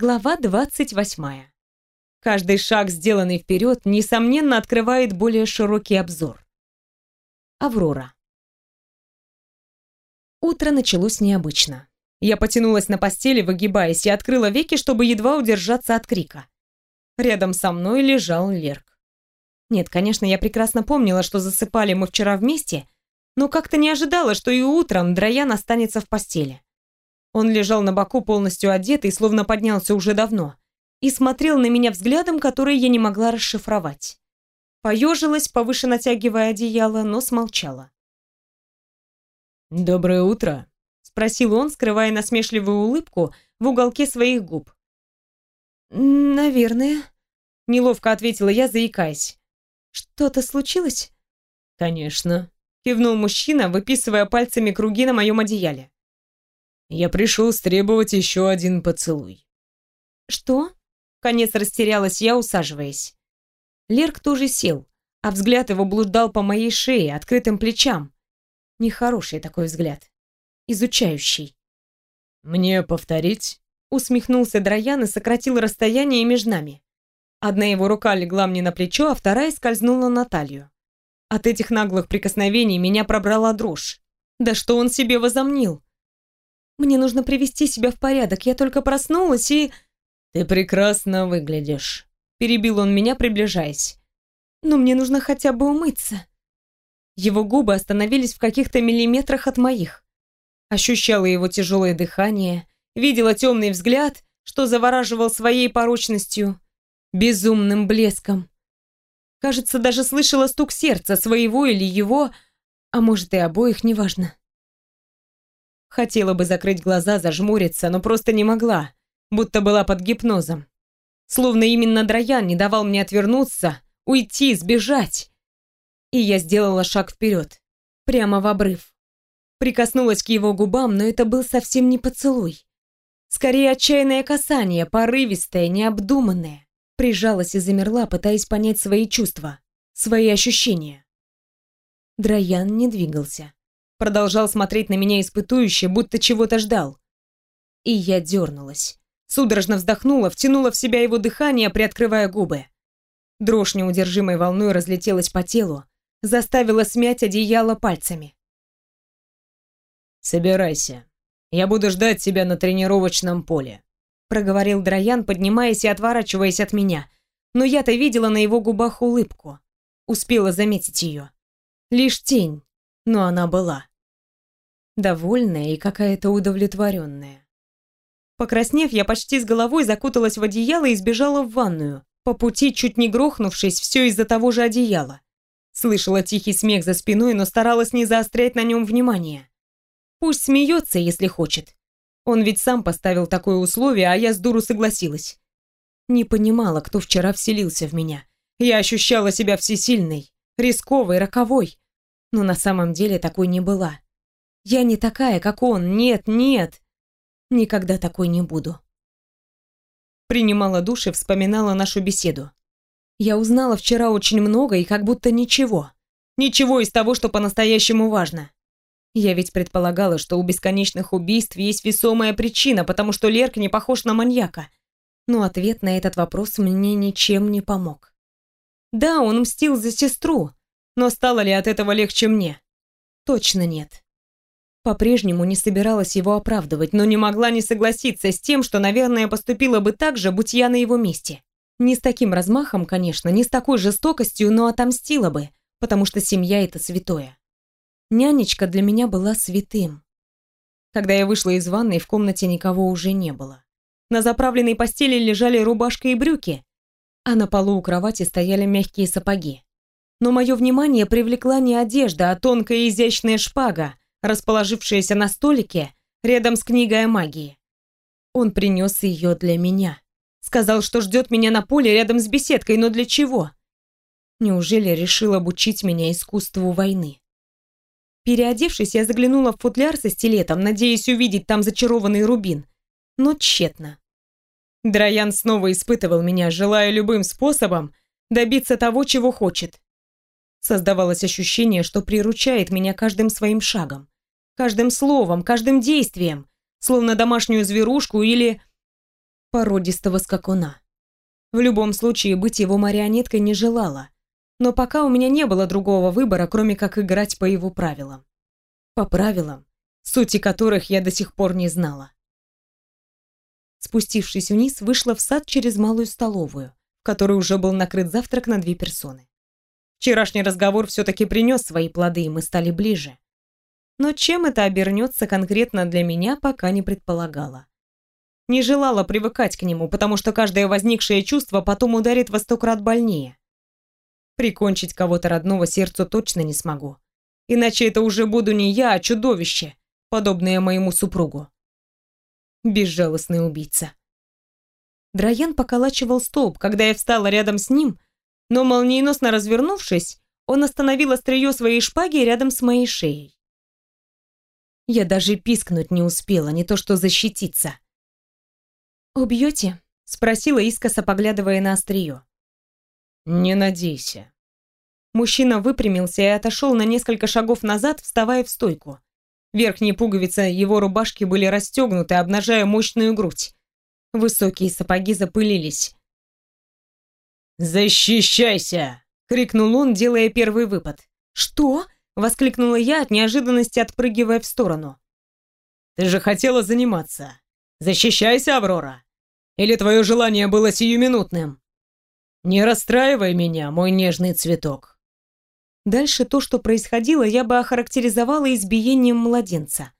Глава 28. Каждый шаг, сделанный вперед, несомненно открывает более широкий обзор. Аврора. Утро началось необычно. Я потянулась на постели, выгибаясь, и открыла веки, чтобы едва удержаться от крика. Рядом со мной лежал Лерк. Нет, конечно, я прекрасно помнила, что засыпали мы вчера вместе, но как-то не ожидала, что и утром Драян останется в постели. Он лежал на боку полностью одетый, словно поднялся уже давно, и смотрел на меня взглядом, который я не могла расшифровать. Поежилась, повыше натягивая одеяло, но смолчала. «Доброе утро», — спросил он, скрывая насмешливую улыбку в уголке своих губ. «Наверное», — неловко ответила я, заикаясь. «Что-то случилось?» «Конечно», — кивнул мужчина, выписывая пальцами круги на моем одеяле. Я пришел стребовать еще один поцелуй. Что? Конец растерялась я, усаживаясь. Лерк тоже сел, а взгляд его блуждал по моей шее, открытым плечам. Нехороший такой взгляд. Изучающий. «Мне повторить?» Усмехнулся Драян и сократил расстояние между нами. Одна его рука легла мне на плечо, а вторая скользнула на талию. От этих наглых прикосновений меня пробрала дрожь. Да что он себе возомнил? Мне нужно привести себя в порядок. Я только проснулась и... Ты прекрасно выглядишь. Перебил он меня, приближаясь. Но мне нужно хотя бы умыться. Его губы остановились в каких-то миллиметрах от моих. Ощущала его тяжелое дыхание, видела темный взгляд, что завораживал своей порочностью, безумным блеском. Кажется, даже слышала стук сердца своего или его, а может и обоих, неважно. Хотела бы закрыть глаза, зажмуриться, но просто не могла, будто была под гипнозом. Словно именно Драян не давал мне отвернуться, уйти, сбежать. И я сделала шаг вперед, прямо в обрыв. Прикоснулась к его губам, но это был совсем не поцелуй. Скорее отчаянное касание, порывистое, необдуманное. Прижалась и замерла, пытаясь понять свои чувства, свои ощущения. Драян не двигался. Продолжал смотреть на меня испытующе, будто чего-то ждал. И я дернулась. Судорожно вздохнула, втянула в себя его дыхание, приоткрывая губы. Дрожь неудержимой волной разлетелась по телу, заставила смять одеяло пальцами. «Собирайся. Я буду ждать тебя на тренировочном поле», проговорил Драян, поднимаясь и отворачиваясь от меня. Но я-то видела на его губах улыбку. Успела заметить ее. Лишь тень, но она была. Довольная и какая-то удовлетворенная. Покраснев, я почти с головой закуталась в одеяло и сбежала в ванную, по пути чуть не грохнувшись, все из-за того же одеяла. Слышала тихий смех за спиной, но старалась не заострять на нем внимание. Пусть смеется, если хочет. Он ведь сам поставил такое условие, а я с дуру согласилась. Не понимала, кто вчера вселился в меня. Я ощущала себя всесильной, рисковой, роковой но на самом деле такой не была. Я не такая, как он, нет, нет. Никогда такой не буду. Принимала душ и вспоминала нашу беседу. Я узнала вчера очень много и как будто ничего. Ничего из того, что по-настоящему важно. Я ведь предполагала, что у бесконечных убийств есть весомая причина, потому что Лерк не похож на маньяка. Но ответ на этот вопрос мне ничем не помог. Да, он мстил за сестру, но стало ли от этого легче мне? Точно нет. По-прежнему не собиралась его оправдывать, но не могла не согласиться с тем, что, наверное, поступила бы так же, будь я на его месте. Не с таким размахом, конечно, не с такой жестокостью, но отомстила бы, потому что семья — это святое. Нянечка для меня была святым. Когда я вышла из ванной, в комнате никого уже не было. На заправленной постели лежали рубашка и брюки, а на полу у кровати стояли мягкие сапоги но мое внимание привлекла не одежда, а тонкая изящная шпага, расположившаяся на столике рядом с книгой о магии. Он принес ее для меня. Сказал, что ждет меня на поле рядом с беседкой, но для чего? Неужели решил обучить меня искусству войны? Переодевшись, я заглянула в футляр со стилетом, надеясь увидеть там зачарованный рубин, но тщетно. Драян снова испытывал меня, желая любым способом добиться того, чего хочет. Создавалось ощущение, что приручает меня каждым своим шагом, каждым словом, каждым действием, словно домашнюю зверушку или... породистого скакуна. В любом случае быть его марионеткой не желала, но пока у меня не было другого выбора, кроме как играть по его правилам. По правилам, сути которых я до сих пор не знала. Спустившись вниз, вышла в сад через малую столовую, в которой уже был накрыт завтрак на две персоны. Вчерашний разговор все-таки принес свои плоды, и мы стали ближе. Но чем это обернется конкретно для меня, пока не предполагала. Не желала привыкать к нему, потому что каждое возникшее чувство потом ударит во сто крат больнее. Прикончить кого-то родного сердцу точно не смогу. Иначе это уже буду не я, а чудовище, подобное моему супругу. Безжалостный убийца. Драян поколачивал столб, когда я встала рядом с ним, но молниеносно развернувшись, он остановил острие своей шпаги рядом с моей шеей. Я даже пискнуть не успела, не то что защититься. «Убьете?» — спросила искоса, поглядывая на острие. «Не надейся». Мужчина выпрямился и отошел на несколько шагов назад, вставая в стойку. Верхние пуговицы его рубашки были расстегнуты, обнажая мощную грудь. Высокие сапоги запылились. «Защищайся!» — крикнул он, делая первый выпад. «Что?» — воскликнула я от неожиданности, отпрыгивая в сторону. «Ты же хотела заниматься. Защищайся, Аврора! Или твое желание было сиюминутным?» Не расстраивай меня, мой нежный цветок. Дальше то, что происходило, я бы охарактеризовала избиением младенца.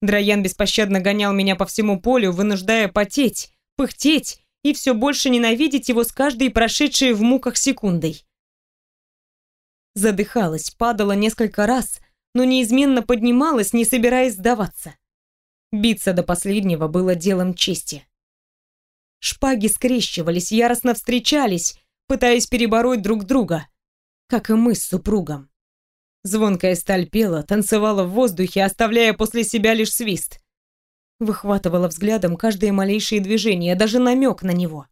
Драян беспощадно гонял меня по всему полю, вынуждая потеть, пыхтеть и все больше ненавидеть его с каждой прошедшей в муках секундой. Задыхалась, падала несколько раз, но неизменно поднималась, не собираясь сдаваться. Биться до последнего было делом чести. Шпаги скрещивались, яростно встречались, пытаясь перебороть друг друга, как и мы с супругом. Звонкая сталь пела, танцевала в воздухе, оставляя после себя лишь свист. Выхватывала взглядом каждое малейшее движение, даже намек на него.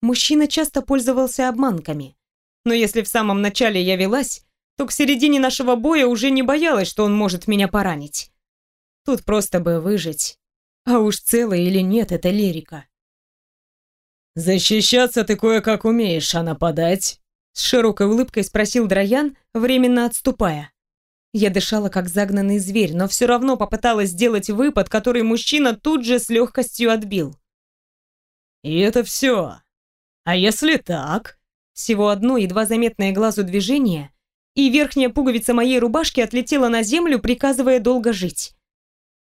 Мужчина часто пользовался обманками, но если в самом начале я велась, то к середине нашего боя уже не боялась, что он может меня поранить. Тут просто бы выжить. А уж целая или нет, это лирика. «Защищаться ты кое-как умеешь, а нападать?» С широкой улыбкой спросил Драян, временно отступая. Я дышала как загнанный зверь, но все равно попыталась сделать выпад, который мужчина тут же с легкостью отбил. «И это все. А если так?» Всего одно едва заметное глазу движение, и верхняя пуговица моей рубашки отлетела на землю, приказывая долго жить.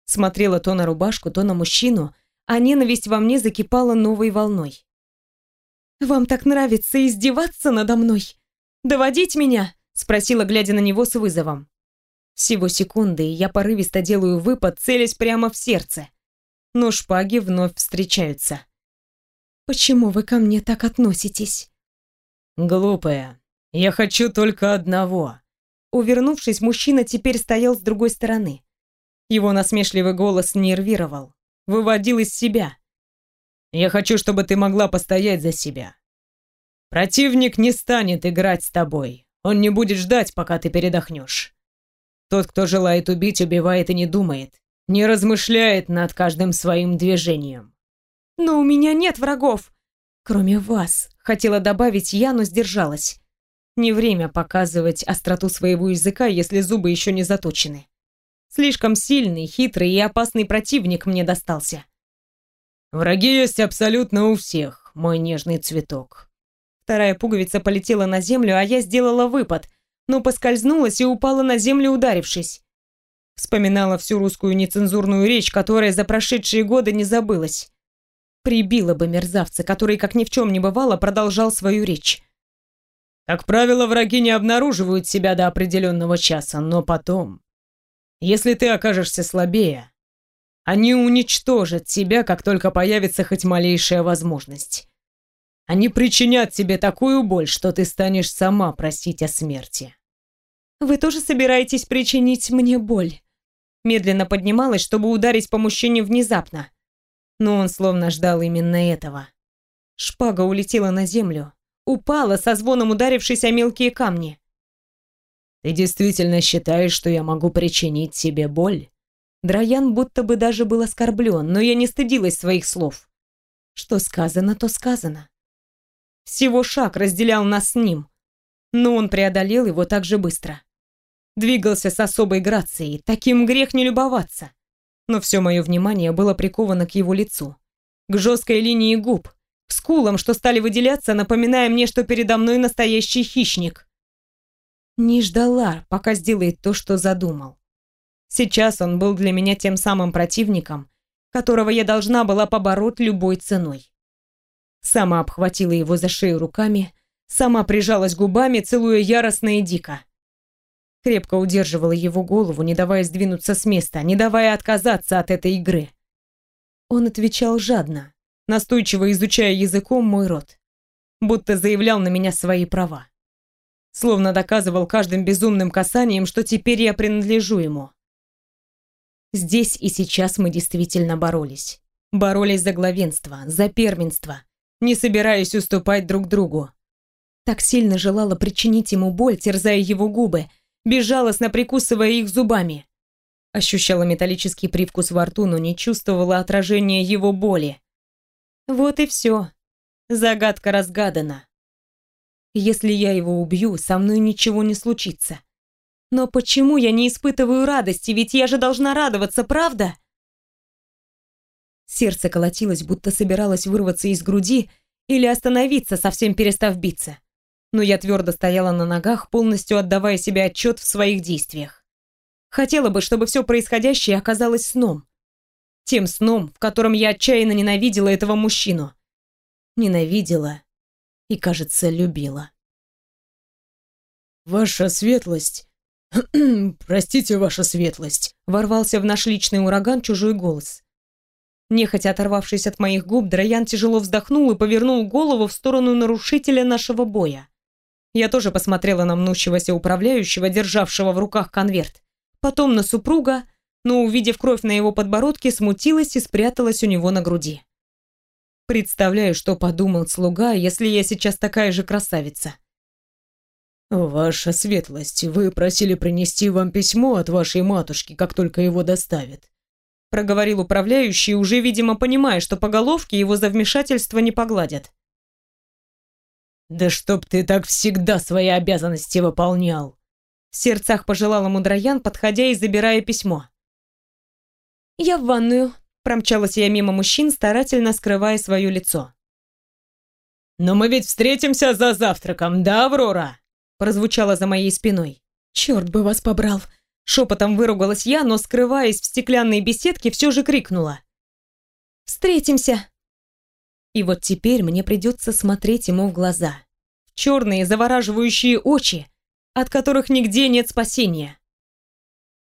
Смотрела то на рубашку, то на мужчину, а ненависть во мне закипала новой волной. «Вам так нравится издеваться надо мной? Доводить меня?» — спросила, глядя на него с вызовом. Всего секунды, и я порывисто делаю выпад, целясь прямо в сердце. Но шпаги вновь встречаются. «Почему вы ко мне так относитесь?» «Глупая, я хочу только одного». Увернувшись, мужчина теперь стоял с другой стороны. Его насмешливый голос нервировал, выводил из себя. Я хочу, чтобы ты могла постоять за себя. Противник не станет играть с тобой. Он не будет ждать, пока ты передохнешь. Тот, кто желает убить, убивает и не думает, не размышляет над каждым своим движением. Но у меня нет врагов, кроме вас, хотела добавить я, но сдержалась. Не время показывать остроту своего языка, если зубы еще не заточены. Слишком сильный, хитрый и опасный противник мне достался. Враги есть абсолютно у всех, мой нежный цветок. Вторая пуговица полетела на землю, а я сделала выпад, но поскользнулась и упала на землю, ударившись. Вспоминала всю русскую нецензурную речь, которая за прошедшие годы не забылась. Прибила бы мерзавца, который, как ни в чем не бывало, продолжал свою речь. Как правило, враги не обнаруживают себя до определенного часа, но потом... Если ты окажешься слабее, они уничтожат тебя, как только появится хоть малейшая возможность. Они причинят тебе такую боль, что ты станешь сама просить о смерти. Вы тоже собираетесь причинить мне боль? Медленно поднималась, чтобы ударить по мужчине внезапно. Но он словно ждал именно этого. Шпага улетела на землю, упала, со звоном ударившись о мелкие камни. «Ты действительно считаешь, что я могу причинить тебе боль?» Драян будто бы даже был оскорблен, но я не стыдилась своих слов. Что сказано, то сказано. Всего шаг разделял нас с ним, но он преодолел его так же быстро. Двигался с особой грацией, таким грех не любоваться. Но все мое внимание было приковано к его лицу, к жесткой линии губ, к скулам, что стали выделяться, напоминая мне, что передо мной настоящий хищник. Не ждала, пока сделает то, что задумал. Сейчас он был для меня тем самым противником, которого я должна была побороть любой ценой. Сама обхватила его за шею руками, сама прижалась губами, целуя яростно и дико. Крепко удерживала его голову, не давая сдвинуться с места, не давая отказаться от этой игры. Он отвечал жадно, настойчиво изучая языком мой рот, будто заявлял на меня свои права. Словно доказывал каждым безумным касанием, что теперь я принадлежу ему. Здесь и сейчас мы действительно боролись. Боролись за главенство, за первенство, не собираясь уступать друг другу. Так сильно желала причинить ему боль, терзая его губы, безжалостно прикусывая их зубами. Ощущала металлический привкус во рту, но не чувствовала отражения его боли. Вот и все. Загадка разгадана. Если я его убью, со мной ничего не случится. Но почему я не испытываю радости? Ведь я же должна радоваться, правда? Сердце колотилось, будто собиралось вырваться из груди или остановиться, совсем перестав биться. Но я твердо стояла на ногах, полностью отдавая себе отчет в своих действиях. Хотела бы, чтобы все происходящее оказалось сном. Тем сном, в котором я отчаянно ненавидела этого мужчину. Ненавидела и, кажется, любила. «Ваша светлость!» «Простите, ваша светлость», — ворвался в наш личный ураган чужой голос. Нехотя оторвавшись от моих губ, Драян тяжело вздохнул и повернул голову в сторону нарушителя нашего боя. Я тоже посмотрела на мнущегося управляющего, державшего в руках конверт. Потом на супруга, но, увидев кровь на его подбородке, смутилась и спряталась у него на груди. Представляю, что подумал слуга, если я сейчас такая же красавица. «Ваша светлость, вы просили принести вам письмо от вашей матушки, как только его доставят», проговорил управляющий, уже, видимо, понимая, что по головке его за вмешательство не погладят. «Да чтоб ты так всегда свои обязанности выполнял!» В сердцах пожелал ему Драян, подходя и забирая письмо. «Я в ванную», — промчалась я мимо мужчин, старательно скрывая свое лицо. «Но мы ведь встретимся за завтраком, да, Аврора?» прозвучало за моей спиной. «Черт бы вас побрал!» Шепотом выругалась я, но, скрываясь в стеклянной беседке, все же крикнула. «Встретимся!» И вот теперь мне придется смотреть ему в глаза. Черные завораживающие очи, от которых нигде нет спасения.